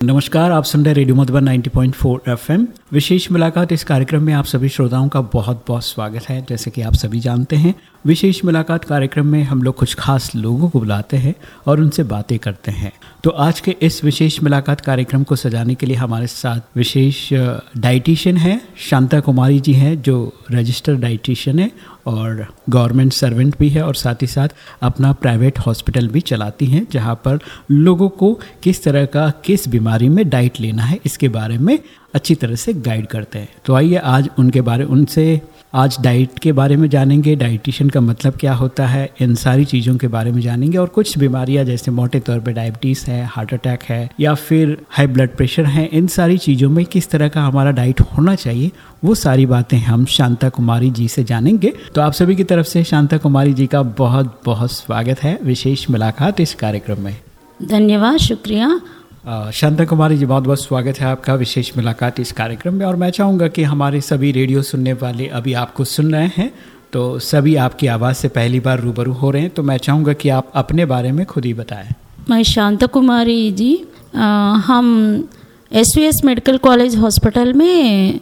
नमस्कार आप सुन रहे रेडियो मधुबन 90.4 एफएम। विशेष मुलाकात इस कार्यक्रम में आप सभी श्रोताओं का बहुत बहुत स्वागत है। जैसे कि आप सभी जानते हैं, विशेष मुलाकात कार्यक्रम में हम लोग कुछ खास लोगों को बुलाते हैं और उनसे बातें करते हैं। तो आज के इस विशेष मुलाकात कार्यक्रम को सजाने के लिए हमारे साथ विशेष डाइटिशियन है, शांता कुमारी जी हैं, जो रजिस्टर्ड डाइटिशियन है और गवर्नमेंट सर्वेंट भी है और साथ ही साथ अपना प्राइवेट हॉस्पिटल भी चलाती हैं, जहाँ पर लोगों को किस तरह का, किस बीमारी में डाइट लेना है, इसके बारे में अच्छी तरह से गाइड करते हैं। तो आइए आज उनके बारे, उनसे आज डाइट के बारे में जानेंगे। डाइटिशियन का मतलब क्या होता है? इन सारी चीज़ों के बारे में जानेंगे। और कुछ बीमारियाँ, जैसे मोटे तौर पे डायबिटीज़ है हार्ट अटैक है, या फिर हाई ब्लड प्रेशर है, इन सारी चीज़ों में किस तरह का हमारा डाइट होना चाहिए, वो सारी बातें हम शांता कुमारी जी से जानेंगे। तो आप सभी की तरफ़ से शांता कुमारी जी का बहुत बहुत स्वागत है। विशेष मुलाकात इस कार्यक्रम में। धन्यवाद, शुक्रिया। शांता कुमारी जी बहुत बहुत स्वागत है आपका विशेष मुलाकात इस कार्यक्रम में। और मैं चाहूँगा कि हमारे सभी रेडियो सुनने वाले अभी आपको सुन रहे हैं तो सभी आपकी आवाज़ से पहली बार रूबरू हो रहे हैं तो मैं चाहूँगा कि आप अपने बारे में खुद ही बताएँ। मैं शांता कुमारी जी आ, हम एस मेडिकल कॉलेज हॉस्पिटल में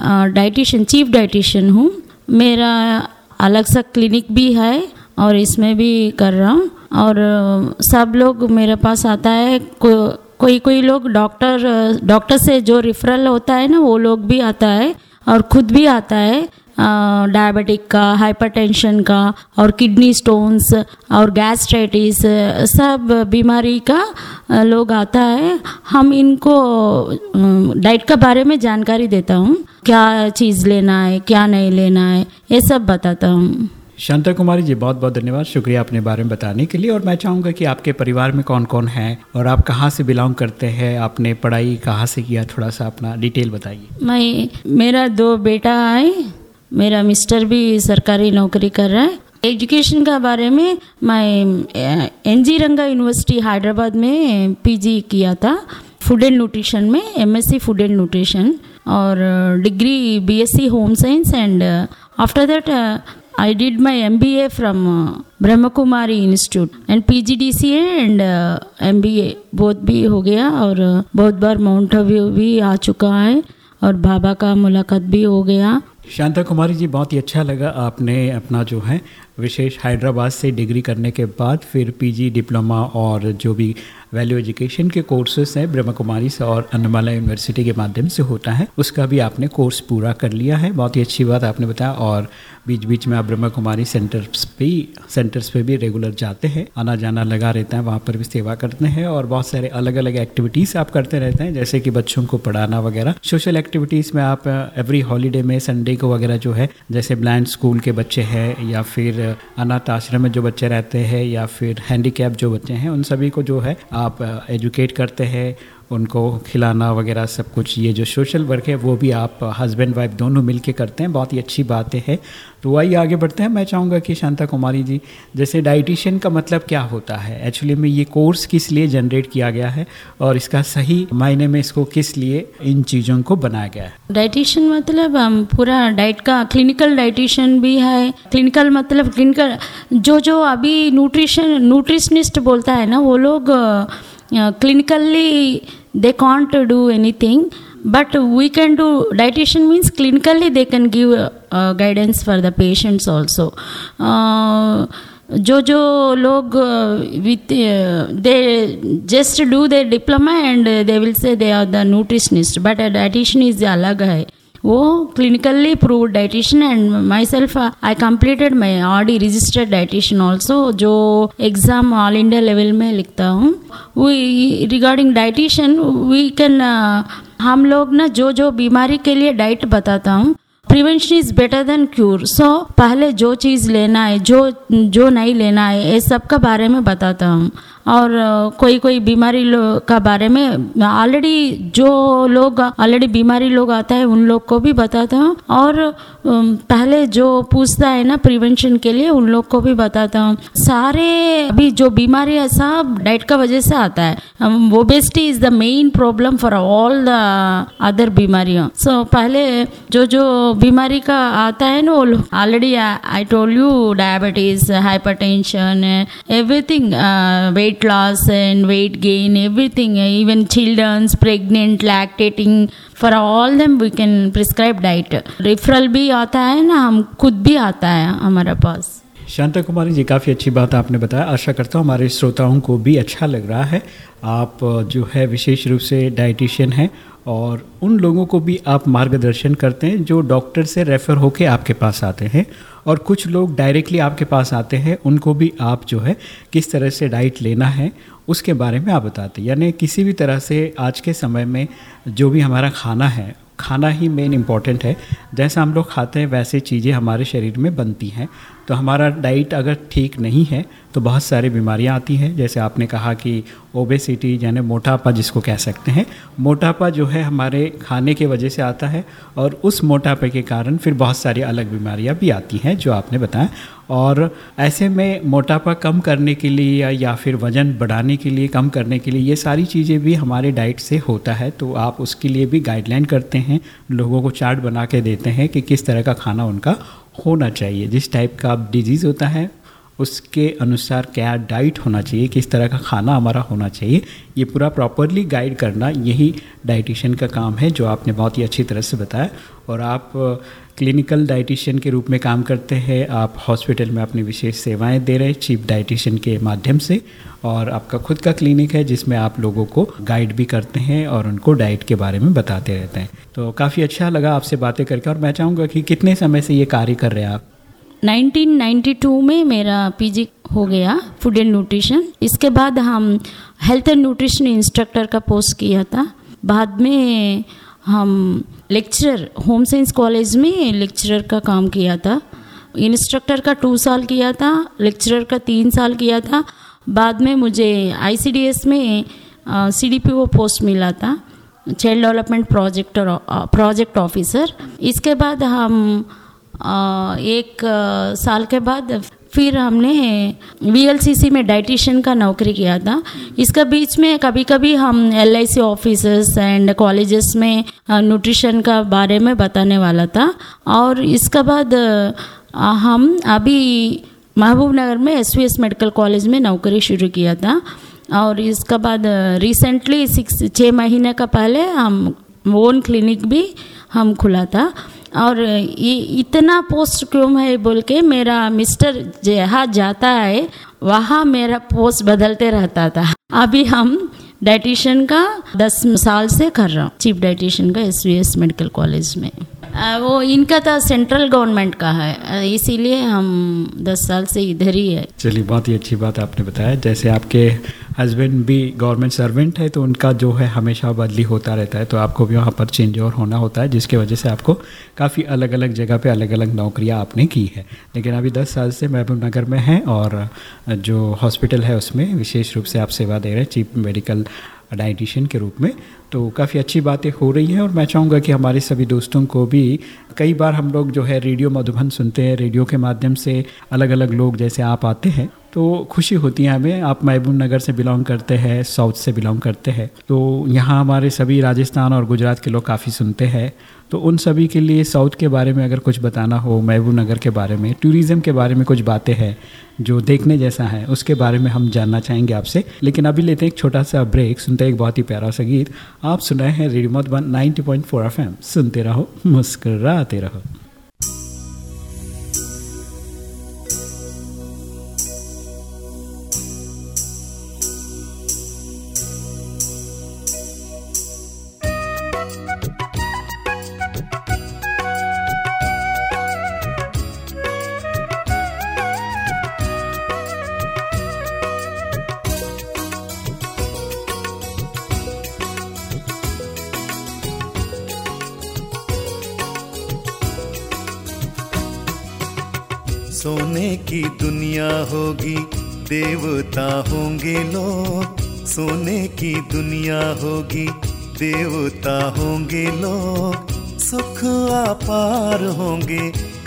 डाइटिशियन चीफ डाइटिशियन हूँ। मेरा अलग सा क्लिनिक भी है और इसमें भी कर रहा हूँ। और सब लोग मेरे पास आता है कोई कोई लोग डॉक्टर डॉक्टर से जो रिफरल होता है ना, वो लोग भी आता है और खुद भी आता है डायबिटिक का हाइपरटेंशन का और किडनी स्टोन्स और गैस्ट्राइटिस सब बीमारी का लोग आता है। हम इनको डाइट के बारे में जानकारी देता हूँ। क्या चीज़ लेना है, क्या नहीं लेना है, ये सब बताता हूँ। शांता कुमारी जी, बहुत बहुत धन्यवाद। शुक्रिया अपने बारे में बताने के लिए। और मैं चाहूँगा कि आपके परिवार में कौन कौन है और आप कहाँ से बिलोंग करते हैं? आपने पढ़ाई कहाँ से किया? थोड़ा सा अपना डिटेल बताइए। मैं, मेरा दो बेटा है। मेरा मिस्टर भी सरकारी नौकरी कर रहा है। एजुकेशन का बारे में मैं N G Ranga university Hyderabad में पीजी किया था। फ़ूड एंड न्यूट्रिशन में एमएससी फ़ूड एंड न्यूट्रिशन और degree BSc home science and after that I did my MBA from uh, Brahma Kumari institute and PGDCA and MBA both भी हो गया और बहुत बार माउंट अबू भी आ चुका है और बाबा का मुलाकात भी हो गया। शांता कुमारी जी बहुत ही अच्छा लगा आपने अपना जो है विशेष हैदराबाद से डिग्री करने के बाद फिर पीजी डिप्लोमा और जो भी वैल्यू एजुकेशन के कोर्सेस हैं ब्रह्म कुमारी से और अन्नमाला यूनिवर्सिटी के माध्यम से होता है उसका भी आपने कोर्स पूरा कर लिया है। बहुत ही अच्छी बात आपने बताया और बीच बीच में आप ब्रह्मा कुमारी सेंटर्स पे सेंटर्स पे भी रेगुलर जाते हैं आना जाना लगा रहता है, वहाँ पर भी सेवा करते हैं और बहुत सारे अलग अलग एक्टिविटीज़ आप करते रहते हैं, जैसे कि बच्चों को पढ़ाना वगैरह। सोशल एक्टिविटीज़ में आप एवरी हॉलीडे में संडे को वगैरह जो है, जैसे ब्लाइंड स्कूल के बच्चे हैं या फिर अनाथ आश्रम में जो बच्चे रहते हैं या फिर हैंडीकैप जो बच्चे हैं, उन सभी को जो है आप एजुकेट करते हैं उनको खिलाना वगैरह सब कुछ, ये जो सोशल वर्क है, वो भी आप हस्बैंड वाइफ दोनों मिल के करते हैं, बहुत ही अच्छी बातें हैं। तो वही आगे बढ़ते हैं। मैं चाहूँगा कि शांता कुमारी जी, जैसे डाइटिशियन का मतलब क्या होता है? एक्चुअली में ये कोर्स किस लिए जनरेट किया गया है और इसका सही मायने में इसको किस लिए इन चीज़ों को बनाया गया है? डाइटिशियन मतलब पूरा डाइट का क्लिनिकल डाइटिशियन भी है। क्लिनिकल मतलब क्लिनिकल जो जो अभी न्यूट्रिशन न्यूट्रिशनिस्ट बोलता है ना, वो लोग clinically they can't do anything but we can do dietitian means clinically they can give uh, guidance for the patients also uh, जो जो लोग with they just do the diploma and they will say they are the nutritionist but dietitian is अलग है वो clinically prove dietitian and myself I completed my RD registered dietitian also जो exam all India level में लिखता हूँ। We regarding dietitian we can हम लोग ना जो जो बीमारी के लिए डाइट बताता हूँ prevention is better than cure so पहले जो चीज़ लेना है, जो जो नहीं लेना है, ये सब का बारे में बताता हूँ। और कोई कोई बीमारी का बारे में ऑलरेडी जो लोग ऑलरेडी बीमारी लोग आता है, उन लोग को भी बताता हूँ। और पहले जो पूछता है ना प्रिवेंशन के लिए, उन लोग को भी बताता हूँ। सारे अभी जो बीमारी है, सब डाइट का वजह से आता है। Obesity is the main problem for all the other बीमारियों। सो पहले जो जो बीमारी का आता है ना, वो already I told you diabetes hypertension everything weight weight loss and weight gain, everything, even children's, pregnant, lactating, for all them we can prescribe diet. Referral भी आता है ना हम खुद भी आता है हमारे पास। शांता कुमारी जी काफ़ी अच्छी बात आपने बताया। आशा करता हूँ हमारे श्रोताओं को भी अच्छा लग रहा है। आप जो है विशेष रूप से डाइटिशियन हैं और उन लोगों को भी आप मार्गदर्शन करते हैं जो डॉक्टर से रेफ़र होके आपके पास आते हैं। और कुछ लोग डायरेक्टली आपके पास आते हैं, उनको भी आप जो है किस तरह से डाइट लेना है, उसके बारे में आप बताते यानी किसी भी तरह से आज के समय में जो भी हमारा खाना है, खाना ही मेन इंपॉर्टेंट है। जैसा हम लोग खाते हैं, वैसे चीज़ें हमारे शरीर में बनती हैं। तो हमारा डाइट अगर ठीक नहीं है तो बहुत सारी बीमारियाँ आती हैं। जैसे आपने कहा कि ओबेसिटी यानी मोटापा जिसको कह सकते हैं। मोटापा जो है हमारे खाने के वजह से आता है और उस मोटापे के कारण फिर बहुत सारी अलग बीमारियाँ भी आती हैं जो आपने बताया। और ऐसे में मोटापा कम करने के लिए या, या फिर वज़न बढ़ाने के लिए कम करने के लिए ये सारी चीज़ें भी हमारे डाइट से होता है। तो आप उसके लिए भी गाइडलाइन करते हैं लोगों को चार्ट बना के देते हैं कि किस तरह का खाना उनका होना चाहिए। जिस टाइप का आप डिज़ीज़ होता है, उसके अनुसार क्या डाइट होना चाहिए, किस तरह का खाना हमारा होना चाहिए, ये पूरा प्रॉपरली गाइड करना यही डाइटिशियन का काम है, जो आपने बहुत ही अच्छी तरह से बताया। और आप क्लिनिकल डाइटिशियन के रूप में काम करते हैं। आप हॉस्पिटल में अपनी विशेष सेवाएँ दे रहे हैं चीफ डाइटिशियन के माध्यम से और आपका खुद का क्लिनिक है जिसमें आप लोगों को गाइड भी करते हैं और उनको डाइट के बारे में बताते रहते हैं। तो काफ़ी अच्छा लगा आपसे बातें करके और मैं चाहूँगा कि कितने समय से ये कार्य कर रहे हैं आप? 1992 में मेरा पीजी हो गया फ़ूड एंड न्यूट्रिशन इसके बाद हम हेल्थ एंड न्यूट्रिशन इंस्ट्रक्टर का पोस्ट किया था। बाद में हम लेक्चरर होम साइंस कॉलेज में लेक्चरर का काम किया था। इंस्ट्रक्टर का टू साल किया था लेक्चरर का तीन साल किया था। बाद में मुझे आईसीडीएस में सीडीपीओ पोस्ट मिला था child development project project officer इसके बाद हम एक साल के बाद फिर हमने वी में डाइटिशियन का नौकरी किया था। इसका बीच में कभी कभी हम L I C and colleges में न्यूट्रिशन का बारे में बताने वाला था। और इसके बाद हम अभी महबूब नगर में एस मेडिकल कॉलेज में नौकरी शुरू किया था। और इसके बाद रिसेंटली सिक्स छः महीने का पहले हम ओन क्लिनिक भी हम खुला था। और ये इतना पोस्ट क्यों है बोल के मेरा मिस्टर जहाँ जाता है, वहाँ मेरा पोस्ट बदलते रहता था। अभी हम डाइटिशियन का दस साल से कर रहा हूँ, चीफ डाइटिशियन का एसवीएस मेडिकल कॉलेज में। वो इनका तो सेंट्रल गवर्नमेंट का है। इसीलिए हम दस साल से इधर ही है। चलिए, बहुत ही अच्छी बात आपने बताया। जैसे आपके हस्बैंड भी गवर्नमेंट सर्वेंट है तो उनका जो है हमेशा बदली होता रहता है। तो आपको भी वहाँ पर चेंज ओवर होना होता है, जिसके वजह से आपको काफ़ी अलग अलग जगह पे अलग अलग नौकरियाँ आपने की है। लेकिन अभी दस साल से महबूब नगर में हैं और जो हॉस्पिटल है उसमें विशेष रूप से आप सेवा दे रहे हैं चीफ मेडिकल डाइटिशियन के रूप में। तो काफ़ी अच्छी बातें हो रही हैं और मैं चाहूँगा कि हमारे सभी दोस्तों को भी कई बार हम लोग जो है रेडियो मधुबन सुनते हैं, रेडियो के माध्यम से अलग अलग लोग जैसे आप आते हैं तो खुशी होती है हमें। आप महबूब नगर से बिलोंग करते हैं, साउथ से बिलोंग करते हैं तो यहाँ हमारे सभी राजस्थान और गुजरात के लोग काफ़ी सुनते हैं। तो उन सभी के लिए साउथ के बारे में अगर कुछ बताना हो, महबूब नगर के बारे में, टूरिज़्म के बारे में कुछ बातें हैं जो देखने जैसा है, उसके बारे में हम जानना चाहेंगे आपसे। लेकिन अभी लेते हैं एक छोटा सा ब्रेक, सुनते हैं एक बहुत ही प्यारा सा गीत। आप सुनाए हैं radio Madhuban one ninety point four F सुनते रहो मुस्कराते रहो।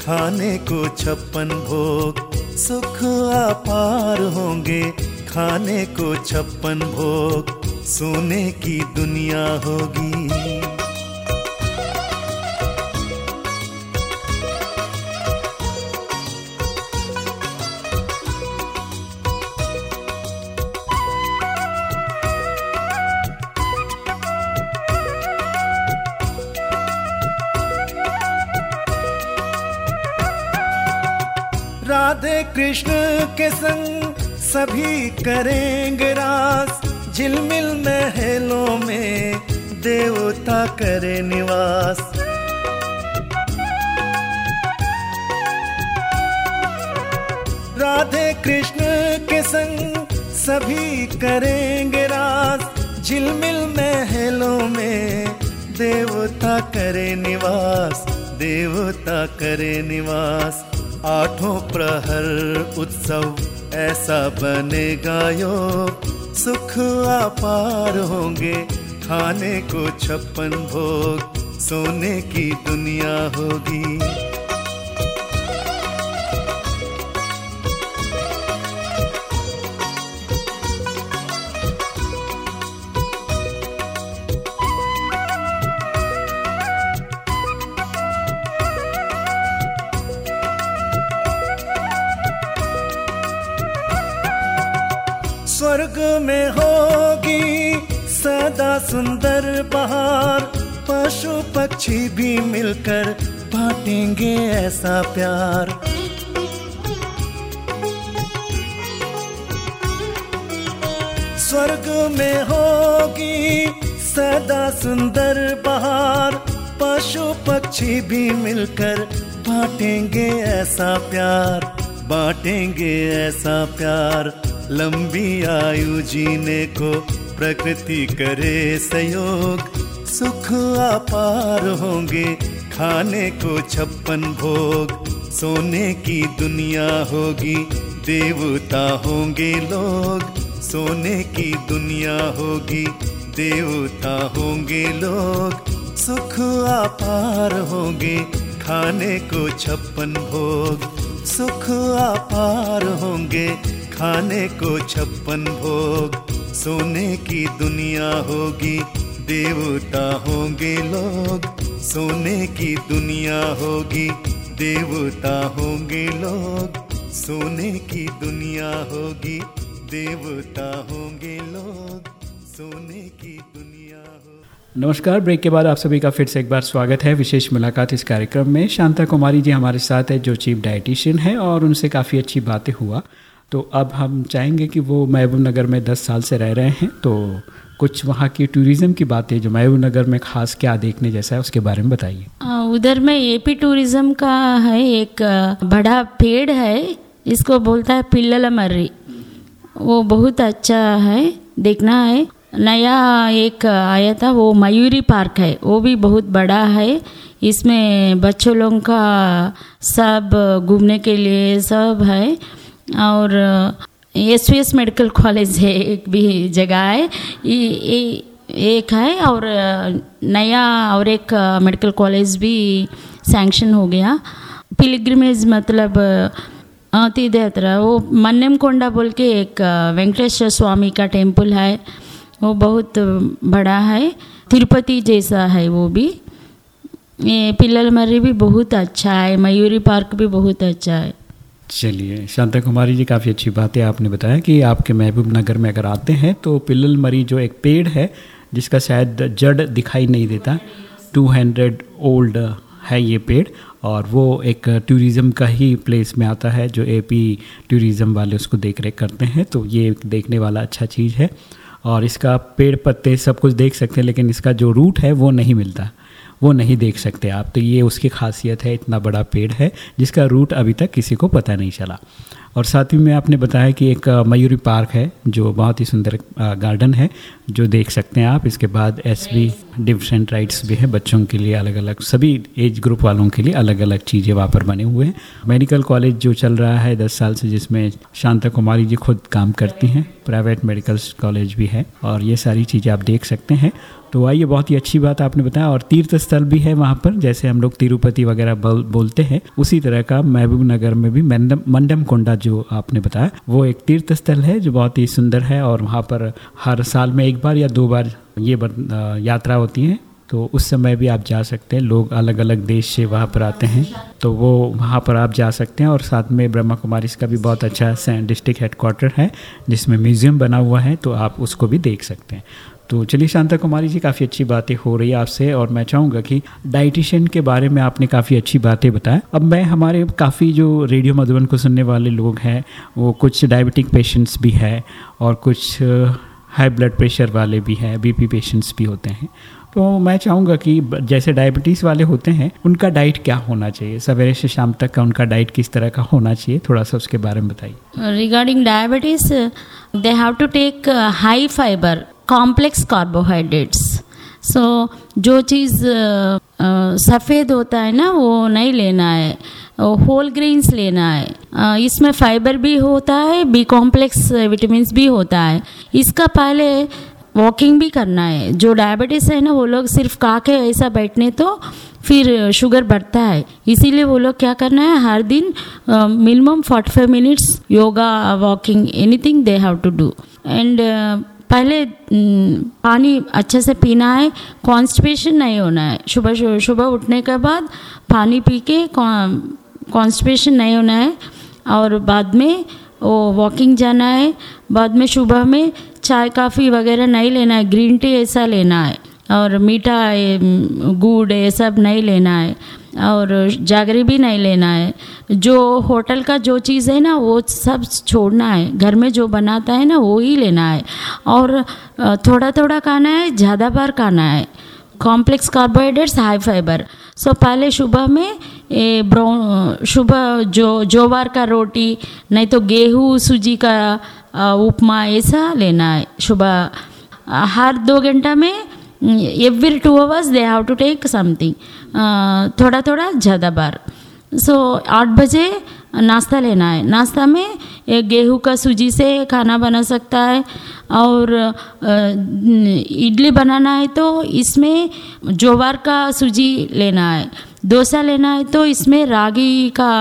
खाने को छप्पन भोग, सुख अपार होंगे। खाने को छप्पन भोग, सोने की दुनिया होगी। कृष्ण के संग सभी करेंगे रास। झिलमिल महलों में देवता करे निवास। राधे कृष्ण के संग सभी करेंगे रास। झिलमिल महलों में देवता करे निवास। देवता करे निवास। आठों प्रहर उत्सव ऐसा बनेगा यो। सुख अपार होंगे, खाने को छप्पन भोग, सोने की दुनिया होगी। सुंदर बहार पशु पक्षी भी मिलकर बांटेंगे ऐसा प्यार। स्वर्ग में होगी सदा सुंदर बहार पशु पक्षी भी मिलकर बांटेंगे ऐसा प्यार, बांटेंगे ऐसा प्यार। लंबी आयु जीने को प्रकृति करे सहयोग। सुख अपार होंगे, खाने को छप्पन भोग। सोने की दुनिया होगी, देवता होंगे लोग। सोने की दुनिया होगी, देवता होंगे लोग। सुख अपार होंगे, खाने को छप्पन भोग। सुख अपार होंगे, खाने को छप्पन भोग। सोने की दुनिया होगी, देवता होंगे लोग। सोने की दुनिया होगी, देवता होंगे लोग। सोने की दुनिया होगी, देवता होंगे लोग। सोने की दुनिया नमस्कार, ब्रेक के बाद आप सभी का फिर से एक बार स्वागत है। विशेष मुलाकात इस कार्यक्रम में। शांता कुमारी जी हमारे साथ है, जो चीफ डाइटिशियन है और उनसे काफ़ी अच्छी बातें हुआ। तो अब हम चाहेंगे कि वो महबूब नगर में 10 साल से रह रहे हैं तो कुछ वहाँ की टूरिज़्म की बातें जो महबूब नगर में खास क्या देखने जैसा है उसके बारे में बताइए। उधर में एपी टूरिज़्म का है, एक बड़ा पेड़ है इसको बोलता है पिल्लल मर्री वो बहुत अच्छा है, देखना है। नया एक आया था, वो मयूरी पार्क है, वो भी बहुत बड़ा है। इसमें बच्चों लोगों का सब घूमने के लिए सब है। और S V S medical college है, एक भी जगह है। ये एक है और नया और एक मेडिकल कॉलेज भी सैंक्शन हो गया। पिलग्रिमेज मतलब तीर्थ यात्रा वो मन्नम कोंडा बोल के एक वेंकटेश्वर स्वामी का टेंपल है। वो बहुत बड़ा है। तिरुपति जैसा है वो भी। ये पिल्लल मर्री भी बहुत अच्छा है, मयूरी पार्क भी बहुत अच्छा है। चलिए शांता कुमारी जी, काफ़ी अच्छी बात है आपने बताया कि आपके महबूब नगर में अगर आते हैं तो पिल्लल मरी जो एक पेड़ है, जिसका शायद जड़ दिखाई नहीं देता 200 ओल्ड है ये पेड़ और वो एक टूरिज़्म का ही प्लेस में आता है, जो एपी टूरिज़्म वाले उसको देख रेख करते हैं तो ये देखने वाला अच्छा चीज़ है। और इसका पेड़ पत्ते सब कुछ देख सकते हैं, लेकिन इसका जो रूट है वो नहीं मिलता। वो नहीं देख सकते आप। तो ये उसकी खासियत है, इतना बड़ा पेड़ है, जिसका रूट अभी तक किसी को पता नहीं चला। और साथ ही में आपने बताया कि एक मयूरी पार्क है, जो बहुत ही सुंदर गार्डन है। जो देख सकते हैं आप इसके बाद एस बी डिफरेंट राइट्स भी है बच्चों के लिए अलग अलग सभी एज ग्रुप वालों के लिए अलग अलग चीज़ें वहाँ पर बने हुए हैं। मेडिकल कॉलेज जो चल रहा है दस साल से जिसमें शांता कुमारी जी खुद काम करती हैं प्राइवेट मेडिकल कॉलेज भी है और ये सारी चीज़ें आप देख सकते हैं। तो आइए बहुत ही अच्छी बात आपने बताया और तीर्थ स्थल भी है वहाँ पर जैसे हम लोग तिरुपति वगैरह बोल, बोलते हैं उसी तरह का महबूब नगर में भी मंडम कोंडा जो आपने बताया वो एक तीर्थ स्थल है जो बहुत ही सुंदर है और वहाँ पर हर साल में एक बार या दो बार ये यात्रा होती है तो उस समय भी आप जा सकते हैं। लोग अलग अलग देश से वहाँ पर आते हैं तो वो वहाँ पर आप जा सकते हैं और साथ में ब्रह्मा कुमारी का भी बहुत अच्छा डिस्ट्रिक्ट हेडक्वार्टर है, जिसमें म्यूज़ियम बना हुआ है तो आप उसको भी देख सकते हैं। तो चलिए शांता कुमारी जी, काफ़ी अच्छी बातें हो रही है आपसे और मैं चाहूँगा कि डाइटिशियन के बारे में आपने काफ़ी अच्छी बातें बताया अब मैं, हमारे काफ़ी जो रेडियो मधुबन को सुनने वाले लोग हैं, वो कुछ डायबिटिक पेशेंट्स भी है और कुछ हाई ब्लड प्रेशर वाले भी हैं बीपी पेशेंट्स भी होते हैं। तो मैं चाहूँगा कि जैसे डायबिटीज़ वाले होते हैं, उनका डाइट क्या होना चाहिए? सवेरे से शाम तक का उनका डाइट किस तरह का होना चाहिए? थोड़ा सा उसके बारे में बताइए। Regarding diabetes they have to take high fibre complex carbohydrates so जो चीज़ सफ़ेद होता है ना, वो नहीं लेना है। होल ग्रेन्स लेना है। इसमें फाइबर भी होता है बी कॉम्प्लेक्स विटामिन भी होता है। इसका पहले वॉकिंग भी करना है। जो डायबिटीज़ है ना, वो लोग सिर्फ़ का के ऐसा बैठने तो फिर शुगर बढ़ता है। इसीलिए वो लोग क्या करना है, हर दिन minimum forty five minutes yoga walking anything they have to do and पहले पानी अच्छे से पीना है कॉन्स्टिपेशन नहीं होना है। सुबह सुबह उठने के बाद पानी पी के कॉन्स्टिपेशन नहीं होना है, और बाद में वो वॉकिंग जाना है, बाद में सुबह में चाय काफ़ी वगैरह नहीं लेना है ग्रीन टी ऐसा लेना है, और मीठा है, गुड़ ये सब नहीं लेना है, और जागरी भी नहीं लेना है। जो होटल का जो चीज़ है ना, वो सब छोड़ना है, घर में जो बनाता है ना, वो ही लेना है, और थोड़ा थोड़ा खाना है, ज़्यादा बार खाना है। Complex carbohydrates high fibre so पहले सुबह में ए ब्राउन सुबह जो, जोवार का रोटी, नहीं तो गेहूँ, सूजी का उपमा, ऐसा लेना है। सुबह हर दो घंटा में every two hours they have to take something थोड़ा थोड़ा ज़्यादा बार। सो आठ बजे नाश्ता लेना है। नाश्ता में गेहूँ का सूजी से खाना बना सकता है और इडली बनाना है तो इसमें जोवार का सूजी लेना है। डोसा लेना है तो इसमें रागी का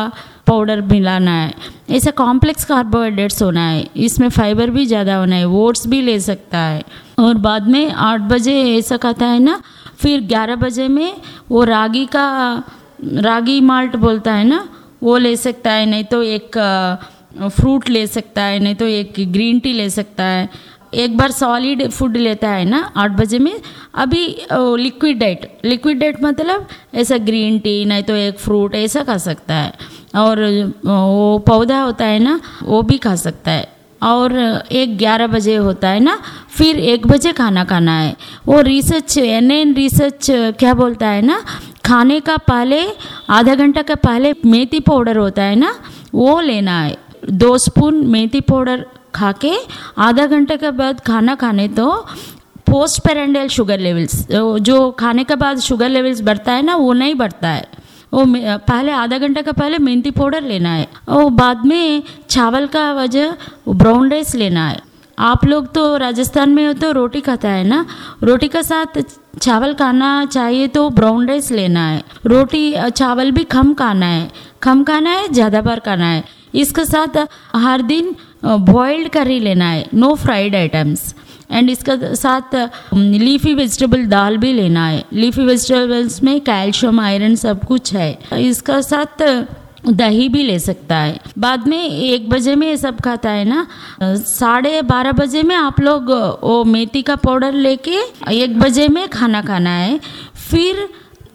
पाउडर मिलाना है। ऐसा कॉम्प्लेक्स कार्बोहाइड्रेट्स होना है। इसमें फाइबर भी ज़्यादा होना है वोट्स भी ले सकता है। और बाद में आठ बजे ऐसा खाता है ना, फिर ग्यारह बजे में वो रागी का, रागी माल्ट बोलता है ना, वो ले सकता है, नहीं तो एक फ्रूट ले सकता है, नहीं तो एक ग्रीन टी ले सकता है। एक बार सॉलिड फ़ूड लेता है ना, आठ बजे में, अभी लिक्विड डाइट लिक्विड डाइट मतलब ऐसा ग्रीन टी नहीं तो एक फ्रूट ऐसा खा सकता है। और वो पौधा होता है ना, वो भी खा सकता है। और, एक ग्यारह बजे होता है ना, फिर एक बजे खाना खाना है। वो रिसर्च एन एन रिसर्च क्या बोलता है ना, खाने का पहले, आधा घंटा का पहले मेथी पाउडर होता है ना, वो लेना है। दो स्पून मेथी पाउडर खा के आधा घंटे के बाद खाना खाने तो पोस्ट पेरेंडल शुगर लेवल्स जो खाने के बाद शुगर लेवल्स बढ़ता है ना, वो नहीं बढ़ता है। वो पहले आधा घंटा का पहले मेहंदी पाउडर लेना है। और बाद में चावल का वजह ब्राउन राइस लेना है। आप लोग तो राजस्थान में हो तो रोटी खाता है ना? रोटी के साथ चावल खाना चाहिए तो ब्राउन राइस लेना है। रोटी, चावल भी कम खाना है। कम खाना है, ज़्यादा बार खाना है। इसके साथ हर दिन बॉइल्ड करी लेना है नो फ्राइड आइटम्स एंड इसका साथ लीफी वेजिटेबल दाल भी लेना है. लीफी वेजिटेबल्स में कैल्शियम आयरन सब कुछ है. इसका साथ, दही भी ले सकता है. बाद में एक बजे में ये सब खाता है ना? साढ़े बारह बजे में आप लोग वो मेथी का पाउडर लेके एक बजे में खाना खाना है. फिर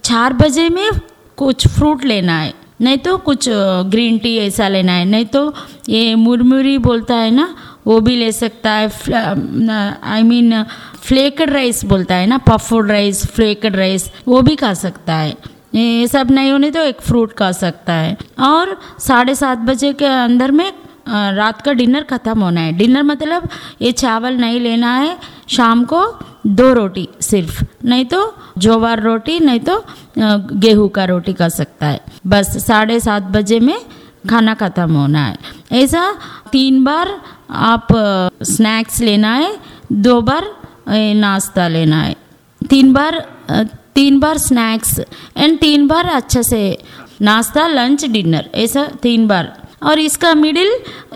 चार बजे में कुछ फ्रूट लेना है. नहीं तो कुछ ग्रीन टी ऐसा लेना है। नहीं तो ये मुरमुरी बोलता है ना, वो भी ले सकता है। आई मीन फ्लेकड राइस बोलता है ना पफूड राइस फ्लेकड राइस वो भी खा सकता है। ये सब नहीं होने तो एक फ्रूट खा सकता है। और साढ़े सात बजे के अंदर में रात का डिनर ख़त्म होना है। डिनर मतलब ये चावल नहीं लेना है, शाम को दो रोटी सिर्फ़। नहीं तो जोवार रोटी, नहीं तो गेहूँ का रोटी कर सकता है। बस साढ़े सात बजे में खाना ख़त्म होना है। ऐसा तीन बार आप स्नैक्स लेना है, दो बार नाश्ता लेना है। तीन बार तीन बार स्नैक्स एंड तीन बार अच्छे से नाश्ता, लंच, डिनर, ऐसा तीन बार। और इसका मिडिल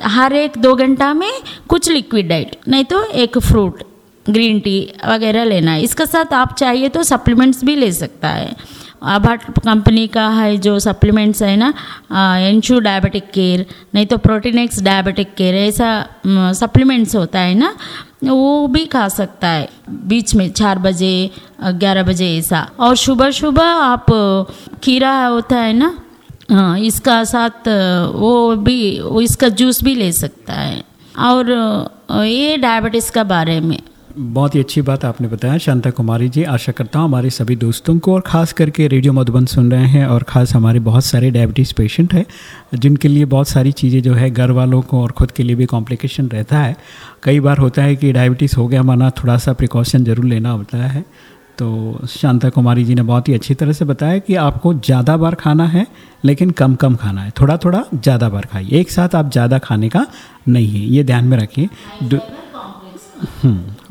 हर एक दो घंटा में कुछ लिक्विड डाइट, नहीं तो एक फ्रूट। ग्रीन टी वगैरह लेना है। इसके साथ आप चाहिए तो सप्लीमेंट्स भी ले सकता है। आभाट कंपनी का है जो सप्लीमेंट्स है ना एंशू डायबिटिक केयर नहीं तो प्रोटीनेक्स डायबिटिक केयर ऐसा सप्लीमेंट्स होता है ना, वो भी खा सकता है। बीच में चार बजे, ग्यारह बजे ऐसा। और सुबह सुबह आप, खीरा होता है ना इसका साथ, वो भी इसका जूस भी ले सकता है। और ये डायबिटीज़ का बारे में। बहुत ही अच्छी बात आपने बताया। शांता कुमारी जी, आशा करता हूँ हमारे सभी दोस्तों को और ख़ास करके रेडियो मधुबन सुन रहे हैं और ख़ास हमारे बहुत सारे डायबिटीज़ पेशेंट हैं, जिनके लिए बहुत सारी चीज़ें जो है घर वालों को और ख़ुद के लिए भी कॉम्प्लिकेशन रहता है। कई बार होता है कि डायबिटीज़ हो गया माना थोड़ा सा प्रिकॉशन ज़रूर लेना होता है। तो शांता कुमारी जी ने बहुत ही अच्छी तरह से बताया कि आपको ज़्यादा बार खाना है, लेकिन कम कम खाना है। थोड़ा थोड़ा ज़्यादा बार खाइए। एक साथ आप ज़्यादा खाने का नहीं है। ये ध्यान में रखिए।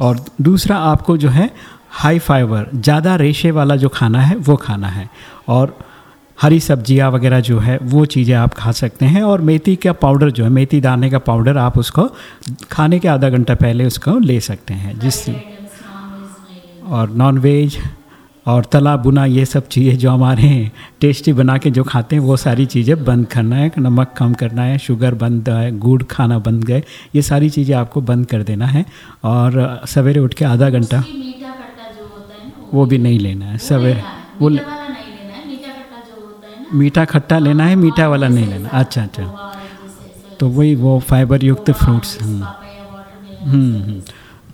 और दूसरा आपको जो है हाई फाइबर ज़्यादा रेशे वाला जो खाना है, वो खाना है। और हरी सब्ज़ियाँ वगैरह जो है, वो चीज़ें आप खा सकते हैं। और मेथी का पाउडर जो है, मेथी दाने का पाउडर आप उसको खाने के आधा घंटा पहले उसको ले सकते हैं। जिससे और नॉन वेज और तला बुना ये सब चीज़ें जो हमारे टेस्टी बना के जो खाते हैं वो सारी चीज़ें बंद करना है नमक कम करना है शुगर बंद है गुड़ खाना बंद गए ये सारी चीज़ें आपको बंद कर देना है। और सवेरे उठ के आधा घंटा वो भी नहीं लेना है सवेरे वो मीठा खट्टा लेना है मीठा वाला नहीं लेना अच्छा अच्छा। तो वही वो फाइबर युक्त फ्रूट्स हम्म हम्म, हम्म।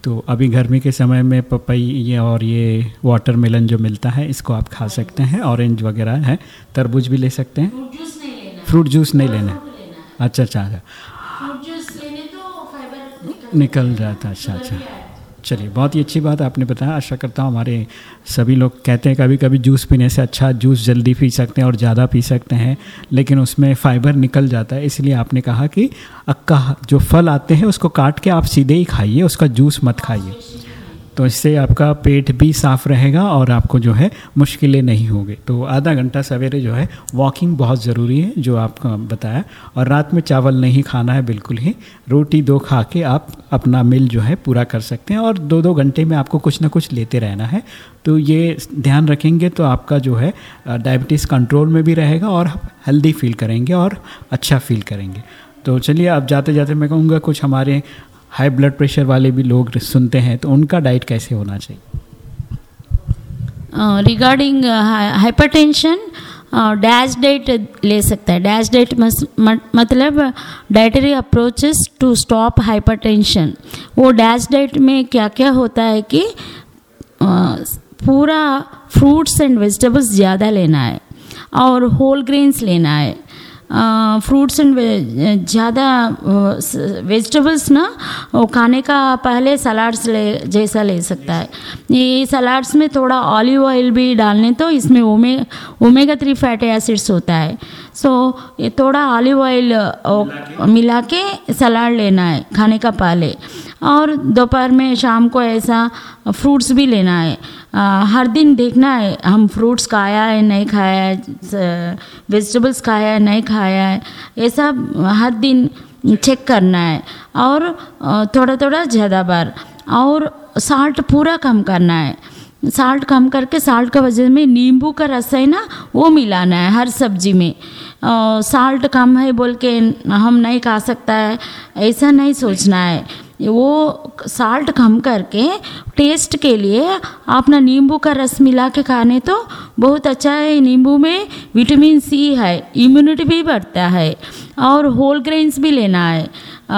तो अभी गर्मी के समय में पपई ये और ये वाटर मेलन जो मिलता है इसको आप खा सकते हैं। ऑरेंज वगैरह है। तरबूज भी ले सकते हैं। फ्रूट जूस नहीं लेना। अच्छा अच्छा अच्छा। निकल जाता अच्छा अच्छा। चलिए, बहुत ही अच्छी बात आपने बताया। आशा करता हूँ हमारे सभी लोग कहते हैं कभी कभी जूस पीने से अच्छा जूस जल्दी पी सकते हैं और ज़्यादा पी सकते हैं, लेकिन उसमें फ़ाइबर निकल जाता है। इसलिए आपने कहा कि अक्का, जो फल आते हैं उसको काट के आप सीधे ही खाइए, उसका जूस मत खाइए। तो इससे आपका पेट भी साफ़ रहेगा और आपको जो है मुश्किलें नहीं होंगी। तो आधा घंटा सवेरे जो है वॉकिंग बहुत ज़रूरी है, जो आपका बताया। और रात में चावल नहीं खाना है बिल्कुल ही, रोटी दो खा के आप अपना मिल जो है पूरा कर सकते हैं और दो दो घंटे में आपको कुछ ना कुछ लेते रहना है। तो ये ध्यान रखेंगे तो आपका जो है डायबिटीज़ कंट्रोल में भी रहेगा और हेल्दी फील करेंगे और अच्छा फील करेंगे। तो चलिए अब जाते जाते मैं कहूँगा कुछ हमारे हाई ब्लड प्रेशर वाले भी लोग सुनते हैं तो उनका डाइट कैसे होना चाहिए? रिगार्डिंग हाइपरटेंशन डैश डाइट ले सकता है। डैश डाइट मतलब dietary approaches to stop hypertension वो डैश डाइट में क्या क्या होता है कि uh, पूरा फ्रूट्स एंड वेजिटेबल्स ज़्यादा लेना है और होल ग्रेन्स लेना है। फ्रूट्स एंड ज़्यादा वेजिटेबल्स ना वो खाने का पहले सलाड्स ले जैसा ले सकता है। ये सलाड्स में थोड़ा ऑलिव ऑयल भी डालने तो इसमें ओमे ओमेगा थ्री फैटी एसिड्स होता है। सो so, ये थोड़ा ऑलिव ऑयल मिला के सलाड लेना है खाने का पहले। और दोपहर में शाम को ऐसा फ्रूट्स भी लेना है। आ, हर दिन देखना है हम फ्रूट्स खाया है नहीं खाया है वेजिटेबल्स खाया है नहीं खाया है ऐसा हर दिन चेक करना है। और थोड़ा थोड़ा ज़्यादा बार और साल्ट पूरा कम करना है। साल्ट कम करके साल्ट का वजह में नींबू का रस है ना वो मिलाना है हर सब्ज़ी में। साल्ट कम है बोल के हम नहीं खा सकता है ऐसा नहीं सोचना है। वो साल्ट कम करके टेस्ट के लिए आप ना नींबू का रस मिला के खाने तो बहुत अच्छा है। नींबू में विटामिन सी है इम्यूनिटी भी बढ़ता है और होल ग्रेन्स भी लेना है। आ,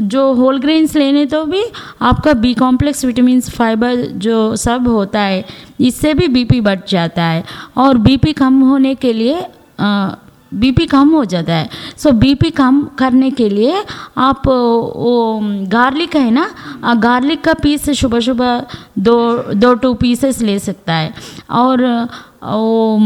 जो होल ग्रेन्स लेने तो भी आपका बी कॉम्प्लेक्स विटामिन फाइबर जो सब होता है इससे भी बीपी बढ़ जाता है और बीपी कम होने के लिए आ, बीपी कम हो जाता है। सो बीपी कम करने के लिए आप वो गार्लिक है ना गार्लिक का पीस सुबह सुबह दो दो टू पीसेस ले सकता है। और वो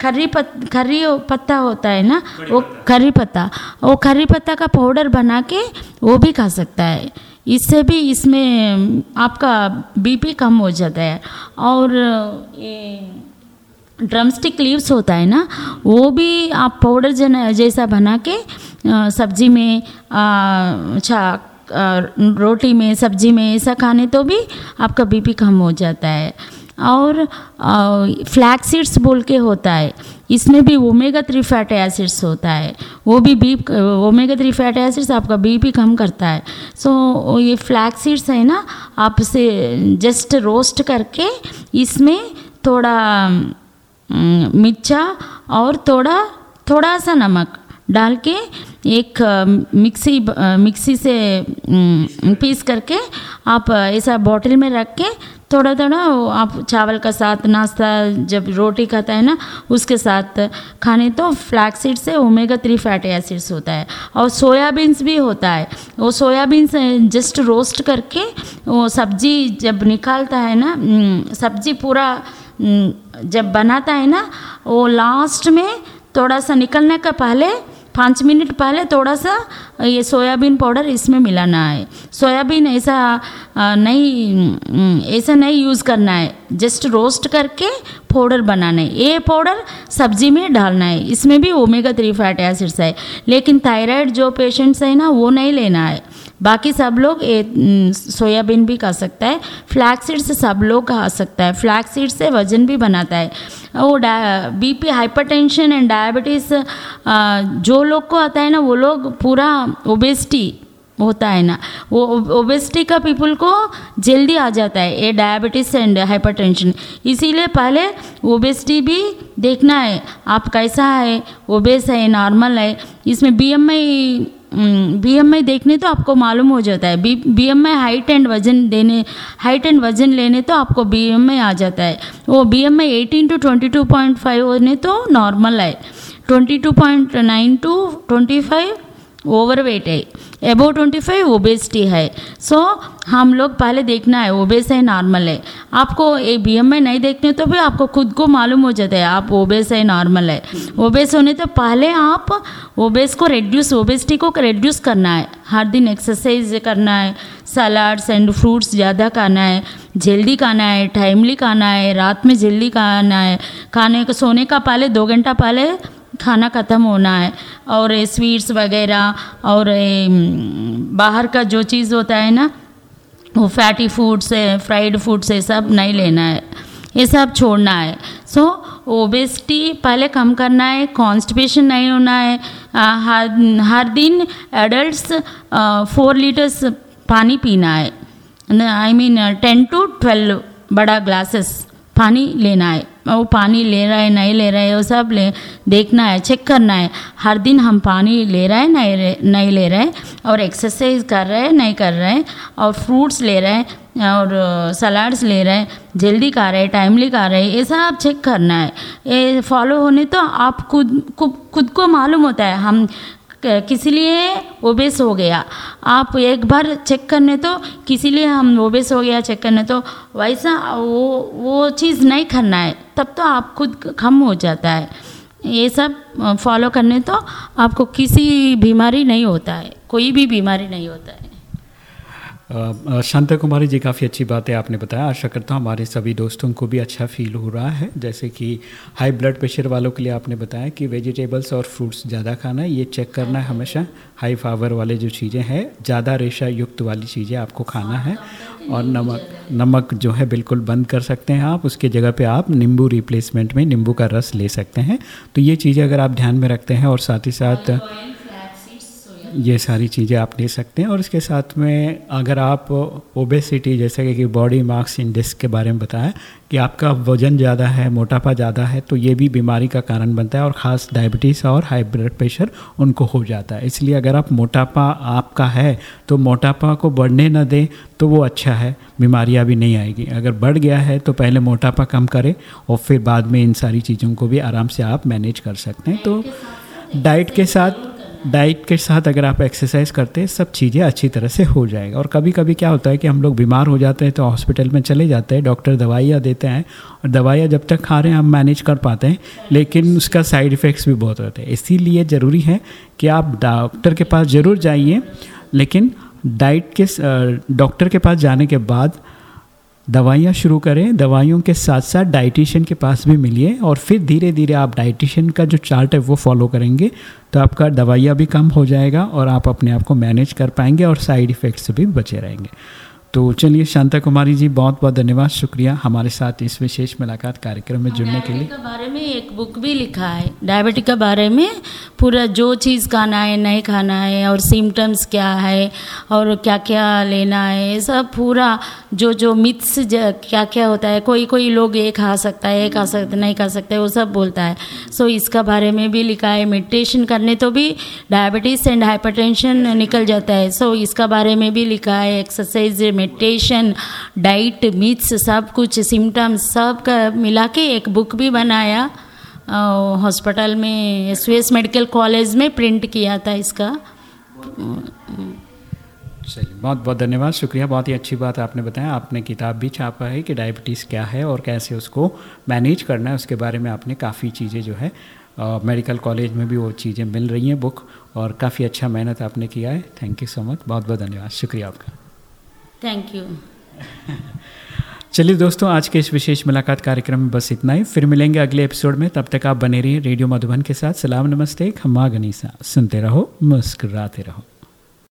खर्री पत खर्री पत्ता होता है ना वो खर्री पत्ता वो खर्री पत्ता का पाउडर बना के वो भी खा सकता है। इससे भी इसमें आपका बीपी कम हो जाता है। और ये ड्रमस्टिक लीव्स होता है ना वो भी आप पाउडर जैसा बना के सब्ज़ी में अच्छा रोटी में सब्ज़ी में ऐसा खाने तो भी आपका बीपी कम हो जाता है। और फ्लैक सीड्स बोल के होता है। इसमें भी ओमेगा थ्री फैटी एसिड्स होता है। वो भी B omega three fatty acids आपका बीपी कम करता है। सो so, ये फ्लैक सीड्स है ना आप इसे जस्ट रोस्ट करके इसमें थोड़ा मिर्चा और थोड़ा थोड़ा सा नमक डाल के एक मिक्सी मिक्सी से पीस करके आप ऐसा बॉटल में रख के थोड़ा थोड़ा आप चावल का साथ, नाश्ता जब रोटी खाता है ना, उसके साथ खाने तो फ्लैक्स सीड से ओमेगा थ्री फैटी एसिड्स होता है और सोयाबीन्स भी होता है। वो सोयाबीन्स जस्ट रोस्ट करके वो सब्ज़ी जब निकालता है ना सब्ज़ी पूरा जब बनाता है ना, वो लास्ट में थोड़ा सा निकलने का पहले, पाँच मिनट पहले थोड़ा सा ये सोयाबीन पाउडर इसमें मिलाना है। सोयाबीन ऐसा नहीं ऐसा नहीं यूज़ करना है। जस्ट रोस्ट करके पाउडर बनाना है। ये पाउडर सब्ज़ी में डालना है। इसमें भी ओमेगा थ्री फैटी एसिड्स है। लेकिन थायराइड जो पेशेंट्स है ना, वो नहीं लेना है। बाकी सब लोग सोयाबीन भी खा सकता है। फ्लैक्स सीड से सब लोग खा सकता है। फ्लैक्स सीड से वज़न भी बनाता है। वो बीपी, हाइपरटेंशन एंड डायबिटीज़ जो लोग को आता है ना, वो लोग पूरा ओबेसिटी होता है ना। वो ओबेसिटी का पीपल को जल्दी आ जाता है ये डायबिटीज़ एंड हाइपरटेंशन। इसीलिए पहले ओबेसिटी भी देखना है, आप कैसा है, ओबेस है, नॉर्मल है। इसमें बीएमआई बी एम आई देखने तो आपको मालूम हो जाता है। B M I height and वज़न देने हाइट एंड वज़न लेने तो आपको बी एम आई आ जाता है। वो B M I eighteen to 22.5 होने तो नॉर्मल है। 22.9 टू 25 ओवरवेट है। एबो 25 ओबेसिटी है। सो so, हम लोग पहले देखना है ओबेस है नॉर्मल है। आपको ए बी एम में नहीं देखते तो भी आपको खुद को मालूम हो जाता है आप ओबेस है नॉर्मल है। ओबेस होने तो पहले आप ओबेस को रेड्यूस ओबेसिटी को रेड्यूस करना है। हर दिन एक्सरसाइज करना है सलाड्स एंड फ्रूट्स ज़्यादा खाना है जल्दी खाना है टाइमली खाना है रात में जल्दी खाना है। खाने को सोने का पहले दो घंटा पहले खाना ख़त्म होना है। और स्वीट्स वगैरह और बाहर का जो चीज़ होता है ना, वो फैटी फूड्स है फ्राइड फूड्स है, सब नहीं लेना है। ये सब छोड़ना है। सो ओबेसिटी पहले कम करना है कॉन्स्टिपेशन नहीं होना है। हर हर दिन एडल्ट्स फोर लीटर्स पानी पीना है। I mean ten to twelve बड़ा ग्लासेस पानी लेना है। वो पानी ले रहा है, नहीं ले रहा है, वो सब ले, देखना है चेक करना है। हर दिन हम पानी ले रहे हैं, नहीं नहीं ले रहे हैं, और एक्सरसाइज कर रहे हैं, नहीं कर रहे हैं, और फ्रूट्स ले रहे हैं, और सलाड्स ले रहे हैं, जल्दी खा रहे हैं टाइमली खा रहे हैं, ये सब आप चेक करना है। ये फॉलो होने तो आप खुद खुद को मालूम होता है। हम किसी लिए ओबेस हो गया। आप एक बार चेक करने तो किसी लिए हम ओबेस हो गया चेक करने तो वैसा वो वो चीज़ नहीं करना है, तब तो आप खुद कम हो जाता है। ये सब फॉलो करने तो आपको किसी बीमारी नहीं होता है, कोई भी बीमारी नहीं होता है। शांता कुमारी जी, काफ़ी अच्छी बातें आपने बताया। आशा करता हूँ हमारे सभी दोस्तों को भी अच्छा फील हो रहा है। जैसे कि हाई ब्लड प्रेशर वालों के लिए आपने बताया कि वेजिटेबल्स और फ्रूट्स ज़्यादा खाना है। ये चेक करना है हमेशा। हाई फावर वाले जो चीज़ें हैं, ज़्यादा रेशा युक्त वाली चीज़ें आपको खाना है। और नमक नमक जो है बिल्कुल बंद कर सकते हैं आप। उसके जगह पे आप नींबू रिप्लेसमेंट में नींबू का रस ले सकते हैं। तो ये चीज़ें अगर आप ध्यान में रखते हैं और साथ ही साथ ये सारी चीज़ें आप ले सकते हैं। और इसके साथ में अगर आप ओबेसिटी जैसे कि बॉडी मार्क्स इंडेक्स के बारे में बताया कि आपका वज़न ज़्यादा है मोटापा ज़्यादा है तो ये भी बीमारी का कारण बनता है और ख़ास डायबिटीज़ और हाई ब्लड प्रेशर उनको हो जाता है। इसलिए अगर आप मोटापा आपका है तो मोटापा को बढ़ने न दें तो वो अच्छा है बीमारियाँ भी नहीं आएगी। अगर बढ़ गया है तो पहले मोटापा कम करें और फिर बाद में इन सारी चीज़ों को भी आराम से आप मैनेज कर सकते हैं। तो डाइट के साथ डाइट के साथ अगर आप एक्सरसाइज करते हैं, सब चीज़ें अच्छी तरह से हो जाएगा। और कभी कभी क्या होता है कि हम लोग बीमार हो जाते हैं तो हॉस्पिटल में चले जाते हैं, डॉक्टर दवाइयाँ देते हैं और दवाइयाँ जब तक खा रहे हैं, हम मैनेज कर पाते हैं, लेकिन उसका साइड इफ़ेक्ट्स भी बहुत होते हैं। इसीलिए ज़रूरी है कि आप डॉक्टर के पास ज़रूर जाइए, लेकिन डाइट के डॉक्टर के पास जाने के बाद दवाइयाँ शुरू करें, दवाइयों के साथ साथ डाइटिशियन के पास भी मिलिए और फिर धीरे धीरे आप डाइटिशियन का जो चार्ट है वो फॉलो करेंगे तो आपका दवाइयाँ भी कम हो जाएगा और आप अपने आप को मैनेज कर पाएँगे और साइड इफ़ेक्ट्स से भी बचे रहेंगे। तो चलिए शांता कुमारी जी बहुत बहुत धन्यवाद शुक्रिया हमारे साथ इस विशेष मुलाकात कार्यक्रम में जुड़ने के लिए। के बारे में एक बुक भी लिखा है। डायबिटिक के बारे में पूरा जो चीज़ खाना है नहीं खाना है और सिम्टम्स क्या है और क्या क्या लेना है सब पूरा जो जो मिथ्स क्या क्या होता है कोई कोई लोग ये खा सकता है ये खा सकता नहीं खा सकते वो सब बोलता है। सो इसका बारे में भी लिखा है मेडिटेशन करने तो भी डायबिटीज़ एंड हाइपरटेंशन निकल जाता है। सो इसका बारे में भी लिखा है एक्सरसाइज मेडिटेशन डाइट मिथ्स सब कुछ सिम्टम्स सब का मिला के एक बुक भी बनाया। हॉस्पिटल में एस मेडिकल कॉलेज में प्रिंट किया था इसका। चलिए, बहुत बहुत धन्यवाद, शुक्रिया, बहुत ही अच्छी बात आपने बताया। आपने किताब भी छापा है कि डायबिटीज़ क्या है और कैसे उसको मैनेज करना है, उसके बारे में आपने काफ़ी चीज़ें जो है मेडिकल कॉलेज में भी वो चीज़ें मिल रही हैं बुक और काफ़ी अच्छा मेहनत आपने किया है। थैंक यू सो मच बहुत बहुत धन्यवाद, शुक्रिया आपका। थैंक यू चलिए दोस्तों, आज के इस विशेष मुलाकात कार्यक्रम में बस इतना ही। फिर मिलेंगे अगले एपिसोड में। तब तक आप बने रहिए रेडियो मधुबन के साथ। सलाम, नमस्ते, खम्मा गनीसा। सुनते रहो, मुस्कराते रहो।